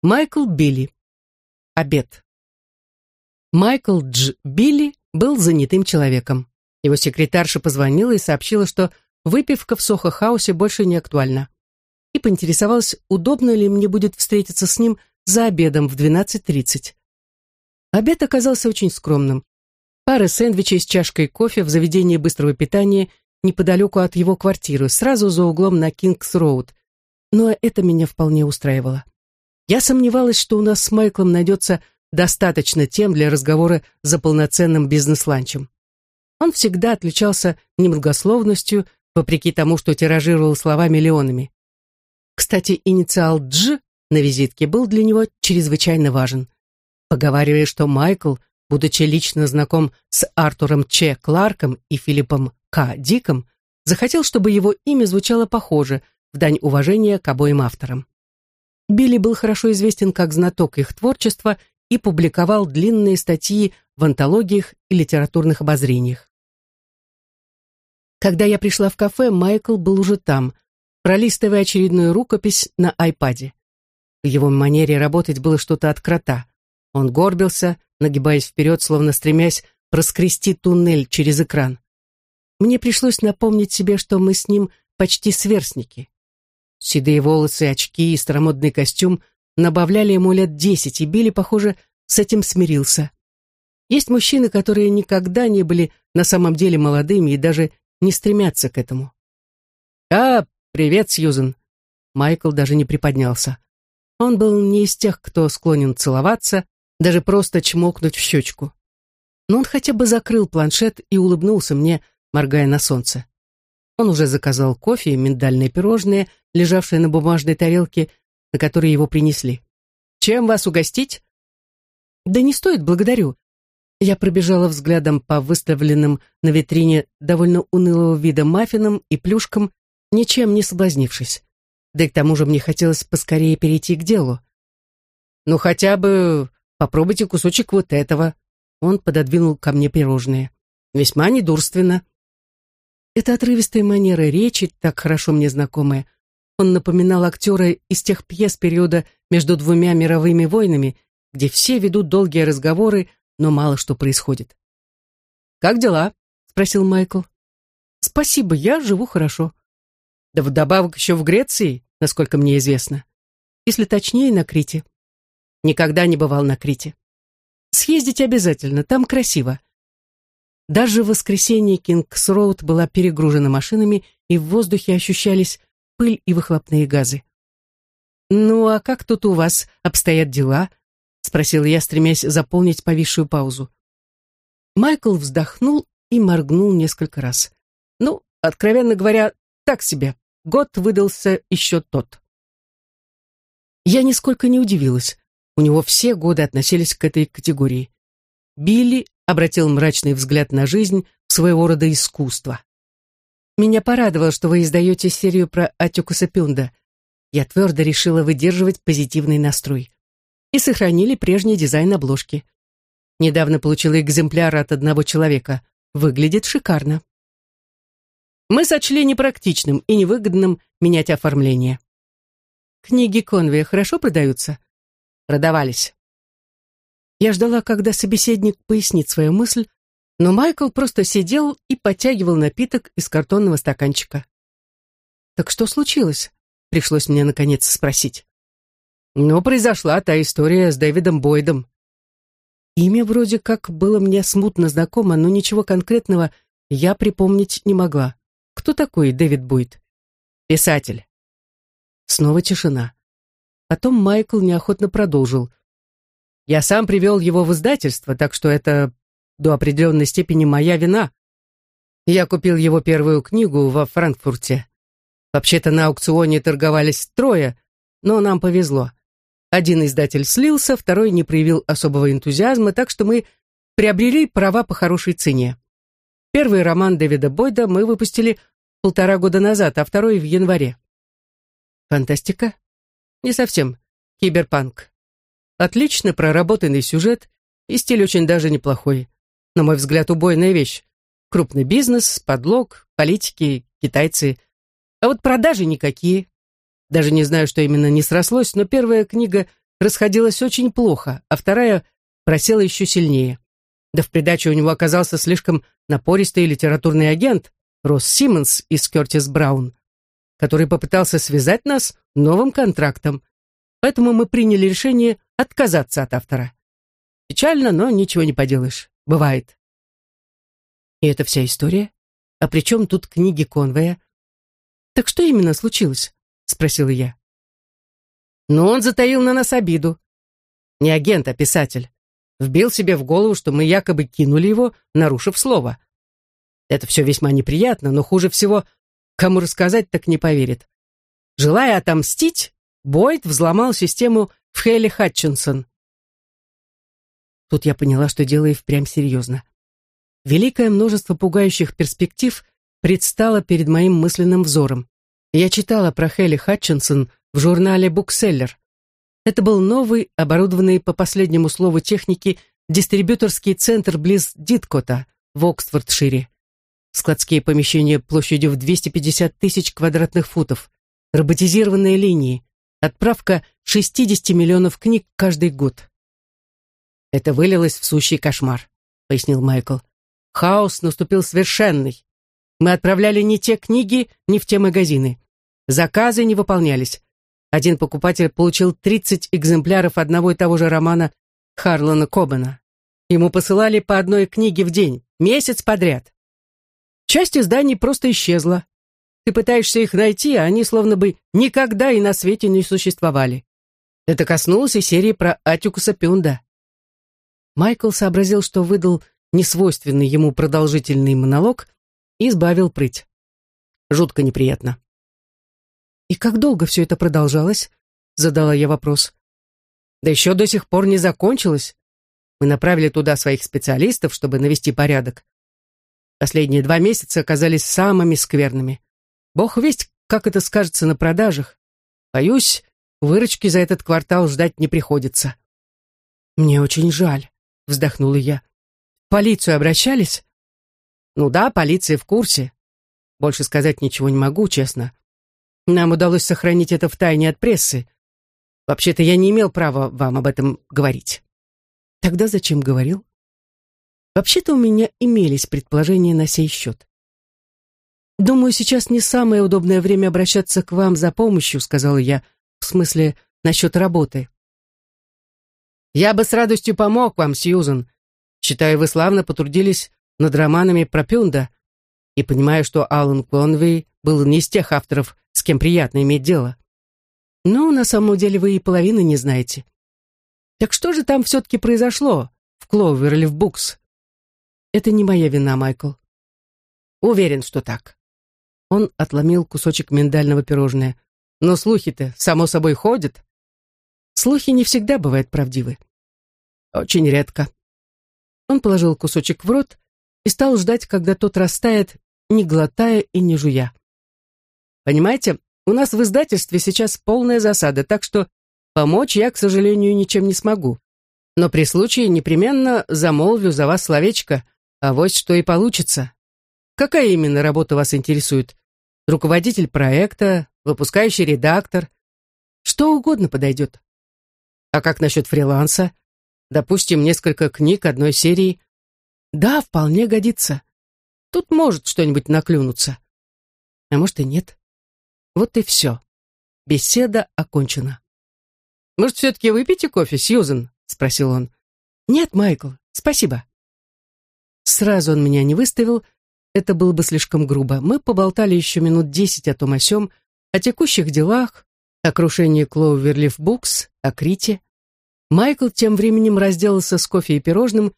Майкл Билли. Обед. Майкл Дж. Билли был занятым человеком. Его секретарша позвонила и сообщила, что выпивка в Сохо-хаусе больше не актуальна. И поинтересовалась, удобно ли мне будет встретиться с ним за обедом в 12.30. Обед оказался очень скромным. Пара сэндвичей с чашкой кофе в заведении быстрого питания неподалеку от его квартиры, сразу за углом на Кингс-Роуд. Но это меня вполне устраивало. Я сомневалась, что у нас с Майклом найдется достаточно тем для разговора за полноценным бизнес-ланчем. Он всегда отличался немногословностью, вопреки тому, что тиражировал слова миллионами. Кстати, инициал «Дж» на визитке был для него чрезвычайно важен. Поговаривали, что Майкл, будучи лично знаком с Артуром Ч. Кларком и Филиппом К. Диком, захотел, чтобы его имя звучало похоже, в дань уважения к обоим авторам. Билли был хорошо известен как знаток их творчества и публиковал длинные статьи в антологиях и литературных обозрениях. Когда я пришла в кафе, Майкл был уже там, пролистывая очередную рукопись на айпаде. В его манере работать было что-то от крота. Он горбился, нагибаясь вперед, словно стремясь проскрести туннель через экран. Мне пришлось напомнить себе, что мы с ним почти сверстники. Седые волосы, очки и старомодный костюм набавляли ему лет десять, и Билли, похоже, с этим смирился. Есть мужчины, которые никогда не были на самом деле молодыми и даже не стремятся к этому. «А, привет, Сьюзен!» Майкл даже не приподнялся. Он был не из тех, кто склонен целоваться, даже просто чмокнуть в щечку. Но он хотя бы закрыл планшет и улыбнулся мне, моргая на солнце. Он уже заказал кофе и миндальные пирожные, лежавшие на бумажной тарелке, на которой его принесли. «Чем вас угостить?» «Да не стоит, благодарю». Я пробежала взглядом по выставленным на витрине довольно унылого вида маффинам и плюшкам, ничем не соблазнившись. Да и к тому же мне хотелось поскорее перейти к делу. «Ну, хотя бы попробуйте кусочек вот этого». Он пододвинул ко мне пирожные. «Весьма недурственно». Эта отрывистая манера речи, так хорошо мне знакомая, он напоминал актера из тех пьес периода между двумя мировыми войнами, где все ведут долгие разговоры, но мало что происходит. «Как дела?» — спросил Майкл. «Спасибо, я живу хорошо». «Да вдобавок еще в Греции, насколько мне известно. Если точнее, на Крите. Никогда не бывал на Крите. Съездить обязательно, там красиво. Даже в воскресенье Кингс-Роуд была перегружена машинами, и в воздухе ощущались пыль и выхлопные газы. «Ну, а как тут у вас обстоят дела?» — спросил я, стремясь заполнить повисшую паузу. Майкл вздохнул и моргнул несколько раз. «Ну, откровенно говоря, так себе. Год выдался еще тот». Я нисколько не удивилась. У него все годы относились к этой категории. Билли обратил мрачный взгляд на жизнь в своего рода искусство. «Меня порадовало, что вы издаете серию про Атюкуса Пюнда. Я твердо решила выдерживать позитивный настрой. И сохранили прежний дизайн обложки. Недавно получила экземпляр от одного человека. Выглядит шикарно. Мы сочли непрактичным и невыгодным менять оформление. Книги Конвия хорошо продаются? Продавались. Я ждала, когда собеседник пояснит свою мысль, но Майкл просто сидел и подтягивал напиток из картонного стаканчика. «Так что случилось?» — пришлось мне наконец спросить. «Ну, произошла та история с Дэвидом Бойдом». Имя вроде как было мне смутно знакомо, но ничего конкретного я припомнить не могла. Кто такой Дэвид Бойд? Писатель. Снова тишина. Потом Майкл неохотно продолжил. Я сам привел его в издательство, так что это до определенной степени моя вина. Я купил его первую книгу во Франкфурте. Вообще-то на аукционе торговались трое, но нам повезло. Один издатель слился, второй не проявил особого энтузиазма, так что мы приобрели права по хорошей цене. Первый роман Дэвида Бойда мы выпустили полтора года назад, а второй в январе. Фантастика? Не совсем. Киберпанк. Отлично проработанный сюжет и стиль очень даже неплохой. На мой взгляд, убойная вещь. Крупный бизнес, подлог, политики, китайцы. А вот продажи никакие. Даже не знаю, что именно не срослось, но первая книга расходилась очень плохо, а вторая просела еще сильнее. Да в придачу у него оказался слишком напористый литературный агент Росс Симмонс из Кертис Браун, который попытался связать нас новым контрактом. Поэтому мы приняли решение отказаться от автора. Печально, но ничего не поделаешь. Бывает. И это вся история? А при чем тут книги Конвея? Так что именно случилось? Спросила я. Но он затаил на нас обиду. Не агент, а писатель. Вбил себе в голову, что мы якобы кинули его, нарушив слово. Это все весьма неприятно, но хуже всего, кому рассказать, так не поверит. Желая отомстить, Бойд взломал систему в Хейли Хатчинсон. Тут я поняла, что дело и впрямь серьезно. Великое множество пугающих перспектив предстало перед моим мысленным взором. Я читала про Хейли Хатчинсон в журнале «Букселлер». Это был новый, оборудованный по последнему слову техники, дистрибьюторский центр близ Диткота в Оксфордшире. Складские помещения площадью в 250 тысяч квадратных футов, роботизированные линии, отправка 60 миллионов книг каждый год. Это вылилось в сущий кошмар, пояснил Майкл. Хаос наступил совершенный. Мы отправляли не те книги, не в те магазины. Заказы не выполнялись. Один покупатель получил 30 экземпляров одного и того же романа Харлана Кобана. Ему посылали по одной книге в день, месяц подряд. Часть изданий просто исчезла. Ты пытаешься их найти, а они словно бы никогда и на свете не существовали. Это коснулось и серии про Атикуса Пюнда. Майкл сообразил, что выдал несвойственный ему продолжительный монолог и избавил прыть. Жутко неприятно. «И как долго все это продолжалось?» — задала я вопрос. «Да еще до сих пор не закончилось. Мы направили туда своих специалистов, чтобы навести порядок. Последние два месяца оказались самыми скверными. Бог весть, как это скажется на продажах. Боюсь, выручки за этот квартал ждать не приходится». «Мне очень жаль», вздохнула я. В полицию обращались? Ну да, полиция в курсе. Больше сказать ничего не могу, честно. Нам удалось сохранить это в тайне от прессы. Вообще-то я не имел права вам об этом говорить. Тогда зачем говорил? Вообще-то у меня имелись предположения на сей счет. «Думаю, сейчас не самое удобное время обращаться к вам за помощью», сказала я, в смысле, насчет работы. Я бы с радостью помог вам, Сьюзен. Считаю, вы славно потрудились над романами про Пюнда и понимаю, что Алан Конвей был не из тех авторов, с кем приятно иметь дело. Но на самом деле вы и половины не знаете. Так что же там все-таки произошло в Клоуверлив Букс? Это не моя вина, Майкл. Уверен, что так. Он отломил кусочек миндального пирожного. Но слухи-то, само собой, ходят. Слухи не всегда бывают правдивы. Очень редко. Он положил кусочек в рот и стал ждать, когда тот растает, не глотая и не жуя. Понимаете, у нас в издательстве сейчас полная засада, так что помочь я, к сожалению, ничем не смогу. Но при случае непременно замолвлю за вас словечко, а вот что и получится. Какая именно работа вас интересует? Руководитель проекта, выпускающий редактор? Что угодно подойдет. А как насчет фриланса? Допустим, несколько книг одной серии. Да, вполне годится. Тут может что-нибудь наклюнуться. А может и нет. Вот и все. Беседа окончена. «Может, все-таки выпейте кофе, Сьюзен?» — спросил он. «Нет, Майкл, спасибо». Сразу он меня не выставил, это было бы слишком грубо. Мы поболтали еще минут десять о том о сём, о текущих делах, о крушении Клоуверлиф Букс, о Крите. Майкл тем временем разделался с кофе и пирожным,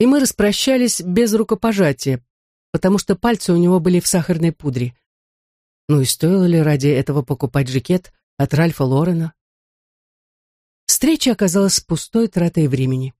и мы распрощались без рукопожатия, потому что пальцы у него были в сахарной пудре. Ну и стоило ли ради этого покупать жакет от Ральфа Лорена? Встреча оказалась пустой тратой времени.